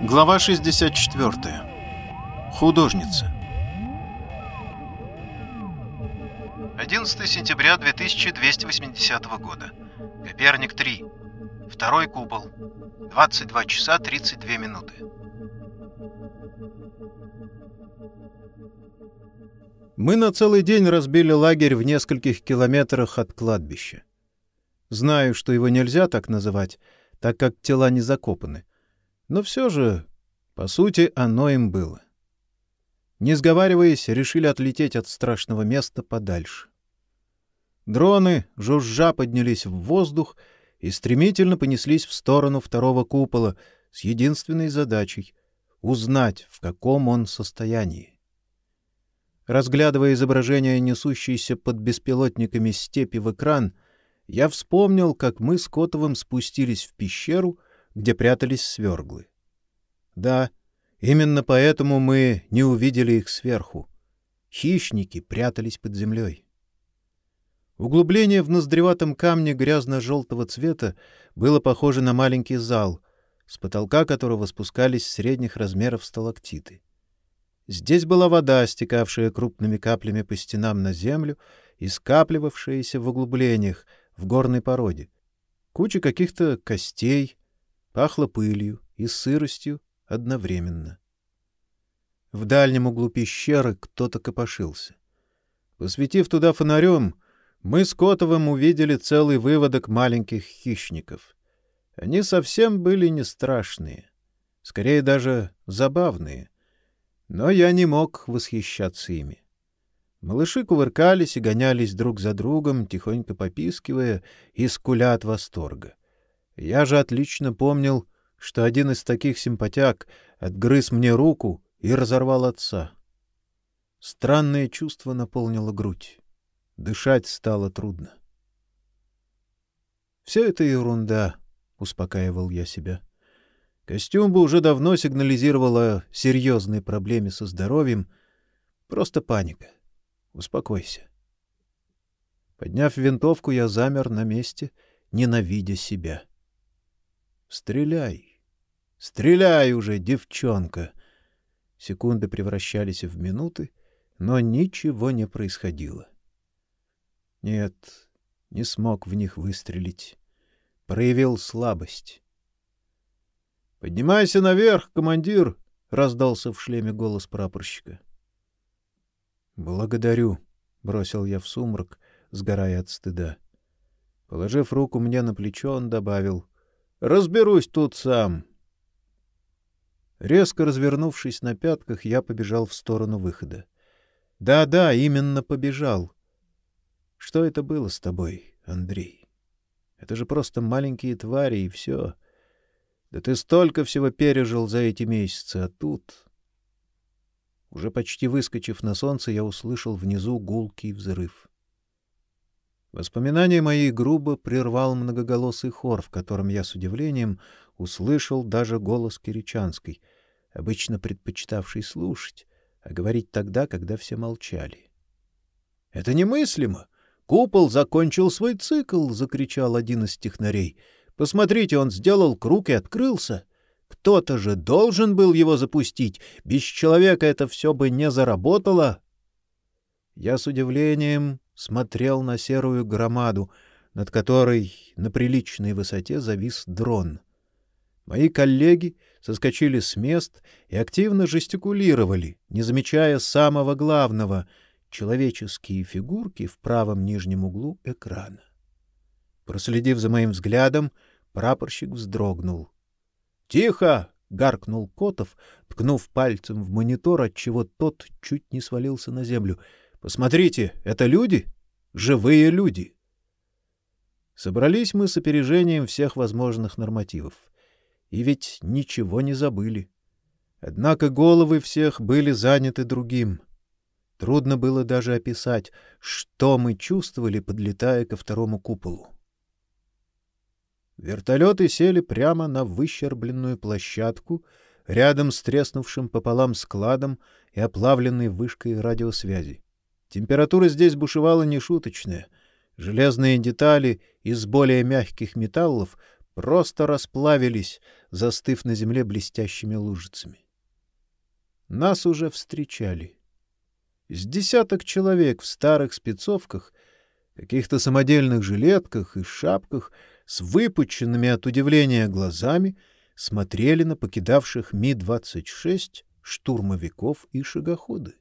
Глава 64. Художница. 11 сентября 2280 года. Коперник 3. Второй купол. 22 часа 32 минуты. Мы на целый день разбили лагерь в нескольких километрах от кладбища. Знаю, что его нельзя так называть, так как тела не закопаны. Но все же, по сути, оно им было. Не сговариваясь, решили отлететь от страшного места подальше. Дроны, жужжа, поднялись в воздух и стремительно понеслись в сторону второго купола с единственной задачей — узнать, в каком он состоянии. Разглядывая изображение несущейся под беспилотниками степи в экран, я вспомнил, как мы с Котовым спустились в пещеру, где прятались сверглы. Да, — Именно поэтому мы не увидели их сверху. Хищники прятались под землей. Углубление в ноздреватом камне грязно-желтого цвета было похоже на маленький зал, с потолка которого спускались средних размеров сталактиты. Здесь была вода, стекавшая крупными каплями по стенам на землю и скапливавшаяся в углублениях, в горной породе. Куча каких-то костей, пахло пылью и сыростью одновременно. В дальнем углу пещеры кто-то копошился. Посветив туда фонарем, мы с Котовым увидели целый выводок маленьких хищников. Они совсем были не страшные, скорее даже забавные. Но я не мог восхищаться ими. Малыши кувыркались и гонялись друг за другом, тихонько попискивая и скуля от восторга. Я же отлично помнил, что один из таких симпатяк отгрыз мне руку и разорвал отца. Странное чувство наполнило грудь. Дышать стало трудно. Все это ерунда, успокаивал я себя. Костюм бы уже давно сигнализировал о серьезной проблеме со здоровьем. Просто паника. Успокойся. Подняв винтовку, я замер на месте, ненавидя себя. Стреляй. Стреляй уже, девчонка. Секунды превращались в минуты, но ничего не происходило. Нет, не смог в них выстрелить. Проявил слабость. Поднимайся наверх, командир, раздался в шлеме голос прапорщика. Благодарю, бросил я в сумрак, сгорая от стыда. Положив руку мне на плечо, он добавил: "Разберусь тут сам. Резко развернувшись на пятках, я побежал в сторону выхода. Да-да, именно побежал. Что это было с тобой, Андрей? Это же просто маленькие твари и все. Да ты столько всего пережил за эти месяцы, а тут уже почти выскочив на солнце, я услышал внизу гулкий взрыв. Воспоминания мои грубо прервал многоголосый хор, в котором я с удивлением услышал даже голос Киричанской, обычно предпочитавший слушать, а говорить тогда, когда все молчали. Это немыслимо. Купол закончил свой цикл, закричал один из технарей. Посмотрите, он сделал круг и открылся. Кто-то же должен был его запустить. Без человека это все бы не заработало. Я с удивлением смотрел на серую громаду, над которой на приличной высоте завис дрон. Мои коллеги соскочили с мест и активно жестикулировали, не замечая самого главного человеческие фигурки в правом нижнем углу экрана. Проследив за моим взглядом, прапорщик вздрогнул. "Тихо!" гаркнул Котов, ткнув пальцем в монитор, отчего тот чуть не свалился на землю. Посмотрите, это люди, живые люди. Собрались мы с опережением всех возможных нормативов. И ведь ничего не забыли. Однако головы всех были заняты другим. Трудно было даже описать, что мы чувствовали, подлетая ко второму куполу. Вертолеты сели прямо на выщербленную площадку рядом с треснувшим пополам складом и оплавленной вышкой радиосвязи. Температура здесь бушевала нешуточная. Железные детали из более мягких металлов просто расплавились, застыв на земле блестящими лужицами. Нас уже встречали. С десяток человек в старых спецовках, каких-то самодельных жилетках и шапках с выпученными от удивления глазами смотрели на покидавших Ми-26 штурмовиков и шагоходы.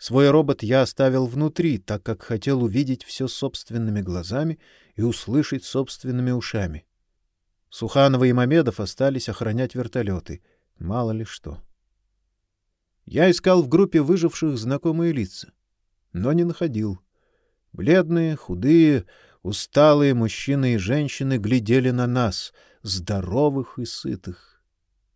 Свой робот я оставил внутри, так как хотел увидеть все собственными глазами и услышать собственными ушами. Суханова и Мамедов остались охранять вертолеты. Мало ли что. Я искал в группе выживших знакомые лица, но не находил. Бледные, худые, усталые мужчины и женщины глядели на нас, здоровых и сытых.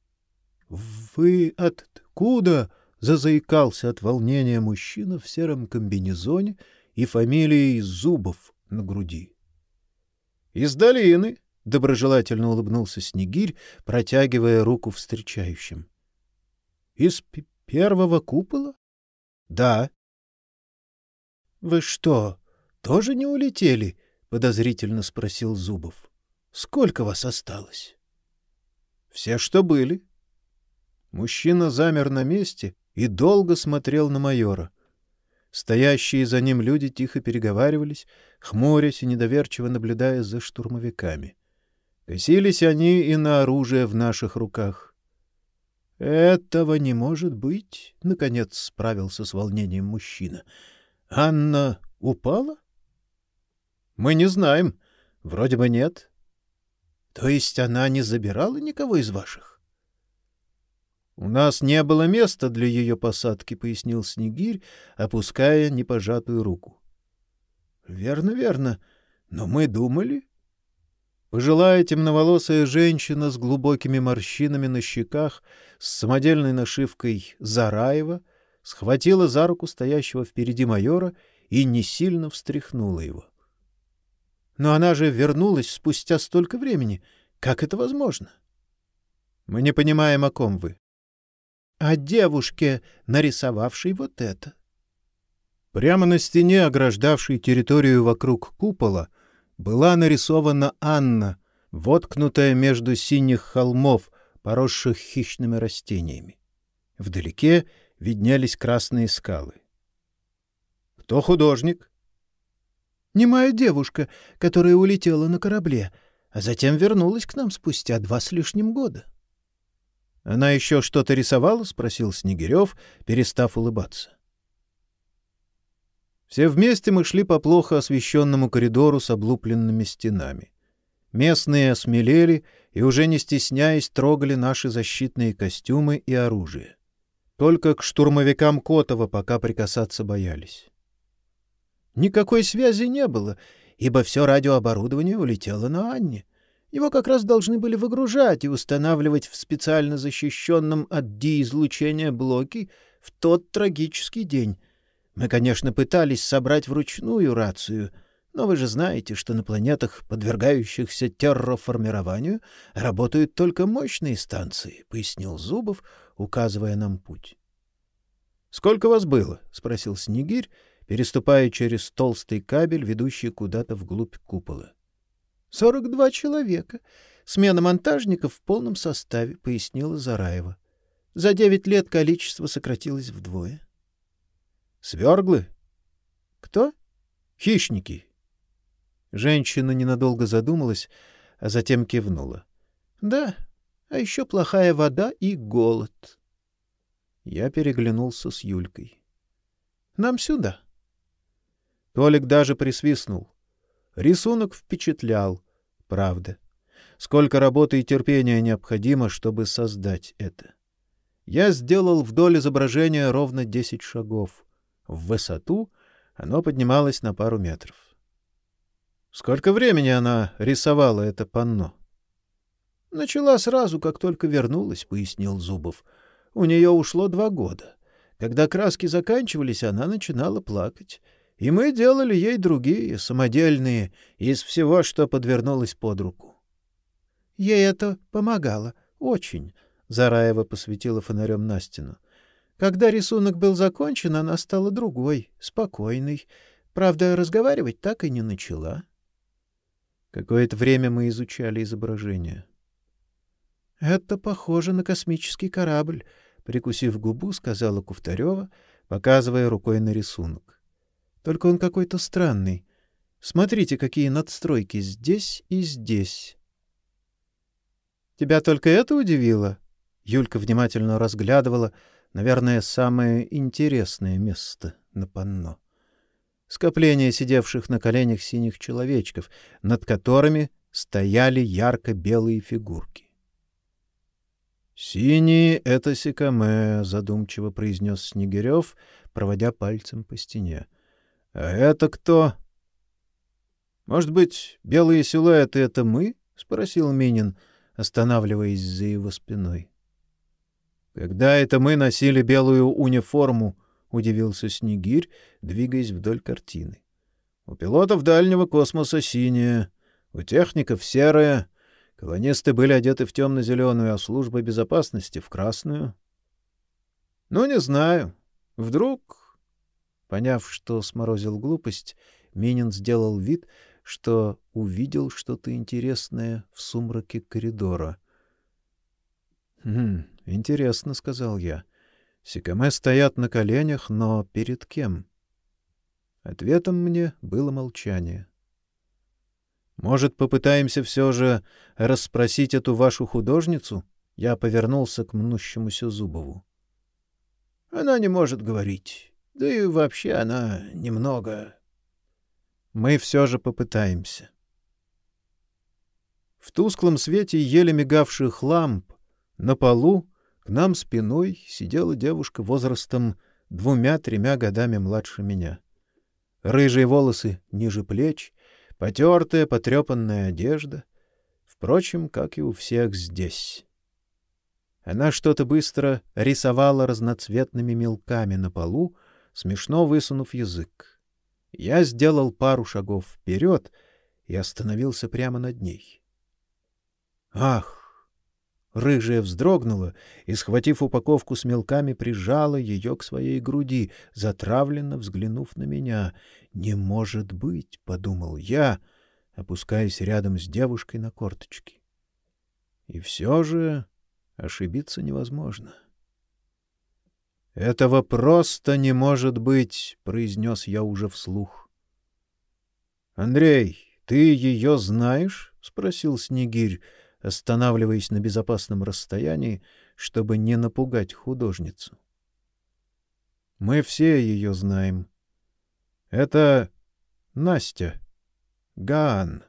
— Вы откуда? — зазаикался от волнения мужчина в сером комбинезоне и фамилией Зубов на груди. — Из долины, — доброжелательно улыбнулся Снегирь, протягивая руку встречающим. — Из первого купола? — Да. — Вы что, тоже не улетели? — подозрительно спросил Зубов. — Сколько вас осталось? — Все, что были. Мужчина замер на месте и долго смотрел на майора. Стоящие за ним люди тихо переговаривались, хмурясь и недоверчиво наблюдая за штурмовиками. Косились они и на оружие в наших руках. — Этого не может быть, — наконец справился с волнением мужчина. — Анна упала? — Мы не знаем. Вроде бы нет. — То есть она не забирала никого из ваших? — У нас не было места для ее посадки, — пояснил Снегирь, опуская непожатую руку. — Верно, верно. Но мы думали... Пожилая темноволосая женщина с глубокими морщинами на щеках, с самодельной нашивкой «Зараева», схватила за руку стоящего впереди майора и не сильно встряхнула его. Но она же вернулась спустя столько времени. Как это возможно? Мы не понимаем, о ком вы. О девушке, нарисовавшей вот это. Прямо на стене, ограждавшей территорию вокруг купола, была нарисована Анна, воткнутая между синих холмов, поросших хищными растениями. Вдалеке виднелись красные скалы. Кто художник? Немая девушка, которая улетела на корабле, а затем вернулась к нам спустя два с лишним года. Она еще что-то рисовала? спросил Снегирев, перестав улыбаться. Все вместе мы шли по плохо освещенному коридору с облупленными стенами. Местные осмелели и, уже не стесняясь, трогали наши защитные костюмы и оружие. Только к штурмовикам Котова пока прикасаться боялись. Никакой связи не было, ибо все радиооборудование улетело на Анне. Его как раз должны были выгружать и устанавливать в специально защищенном от ди-излучения блоке в тот трагический день — мы, конечно, пытались собрать вручную рацию, но вы же знаете, что на планетах, подвергающихся терраформированию, работают только мощные станции, — пояснил Зубов, указывая нам путь. — Сколько вас было? — спросил Снегирь, переступая через толстый кабель, ведущий куда-то вглубь купола. — Сорок два человека. Смена монтажников в полном составе, — пояснила Зараева. За девять лет количество сократилось вдвое. — Сверглы? Кто? Хищники. Женщина ненадолго задумалась, а затем кивнула. Да, а еще плохая вода и голод. Я переглянулся с Юлькой. Нам сюда. Толик даже присвистнул. Рисунок впечатлял, правда. Сколько работы и терпения необходимо, чтобы создать это. Я сделал вдоль изображения ровно десять шагов. В высоту оно поднималось на пару метров. Сколько времени она рисовала это панно? Начала сразу, как только вернулась, пояснил Зубов. У нее ушло два года. Когда краски заканчивались, она начинала плакать. И мы делали ей другие, самодельные, из всего, что подвернулось под руку. Ей это помогало. Очень. Зараева посветила фонарем на стену. Когда рисунок был закончен, она стала другой, спокойной. Правда, разговаривать так и не начала. Какое-то время мы изучали изображение. Это похоже на космический корабль, прикусив губу, сказала Куфтарева, показывая рукой на рисунок. Только он какой-то странный. Смотрите, какие надстройки здесь и здесь. Тебя только это удивило? Юлька внимательно разглядывала, наверное, самое интересное место на панно. Скопление сидевших на коленях синих человечков, над которыми стояли ярко-белые фигурки. «Синий — это Сикаме», — задумчиво произнес Снегирев, проводя пальцем по стене. «А это кто?» «Может быть, белые силуэты — это мы?» — спросил Минин, останавливаясь за его спиной. «Когда это мы носили белую униформу?» — удивился Снегирь, двигаясь вдоль картины. «У пилотов дальнего космоса синяя, у техников серая, колонисты были одеты в темно-зеленую, а служба безопасности — в красную». «Ну, не знаю. Вдруг...» Поняв, что сморозил глупость, Минин сделал вид, что увидел что-то интересное в сумраке коридора. «Хм, интересно», — сказал я. Сикаме стоят на коленях, но перед кем? Ответом мне было молчание. «Может, попытаемся все же расспросить эту вашу художницу?» Я повернулся к мнущемуся Зубову. «Она не может говорить. Да и вообще она немного...» «Мы все же попытаемся». В тусклом свете еле мигавших ламп на полу к нам спиной сидела девушка возрастом двумя-тремя годами младше меня. Рыжие волосы ниже плеч, потертая, потрепанная одежда. Впрочем, как и у всех здесь. Она что-то быстро рисовала разноцветными мелками на полу, смешно высунув язык. Я сделал пару шагов вперед и остановился прямо над ней. Ах! Рыжая вздрогнула и, схватив упаковку с мелками, прижала ее к своей груди, затравленно взглянув на меня. «Не может быть!» — подумал я, опускаясь рядом с девушкой на корточки. И все же ошибиться невозможно. «Этого просто не может быть!» — произнес я уже вслух. «Андрей, ты ее знаешь?» — спросил Снегирь останавливаясь на безопасном расстоянии, чтобы не напугать художницу. Мы все ее знаем. Это Настя. Гаан.